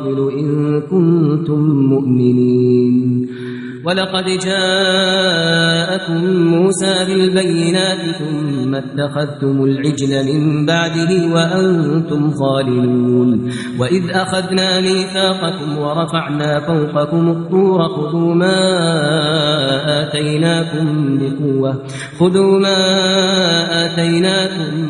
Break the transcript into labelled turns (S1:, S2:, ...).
S1: قبل إن كنتم مؤمنين. ولقد جاءكم موسى بالبينات ثم اتخذتم العجل من بعده وأنتم ظالمون وإذ أخذنا ميثاقكم ورفعنا فوقكم الطور خذوا ما آتيناكم بقوة خذوا ما آتيناكم